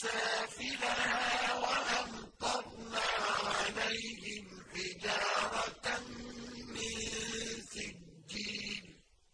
سَافِلَهَا وَأَمْطَرْنَا عَلَيْهِم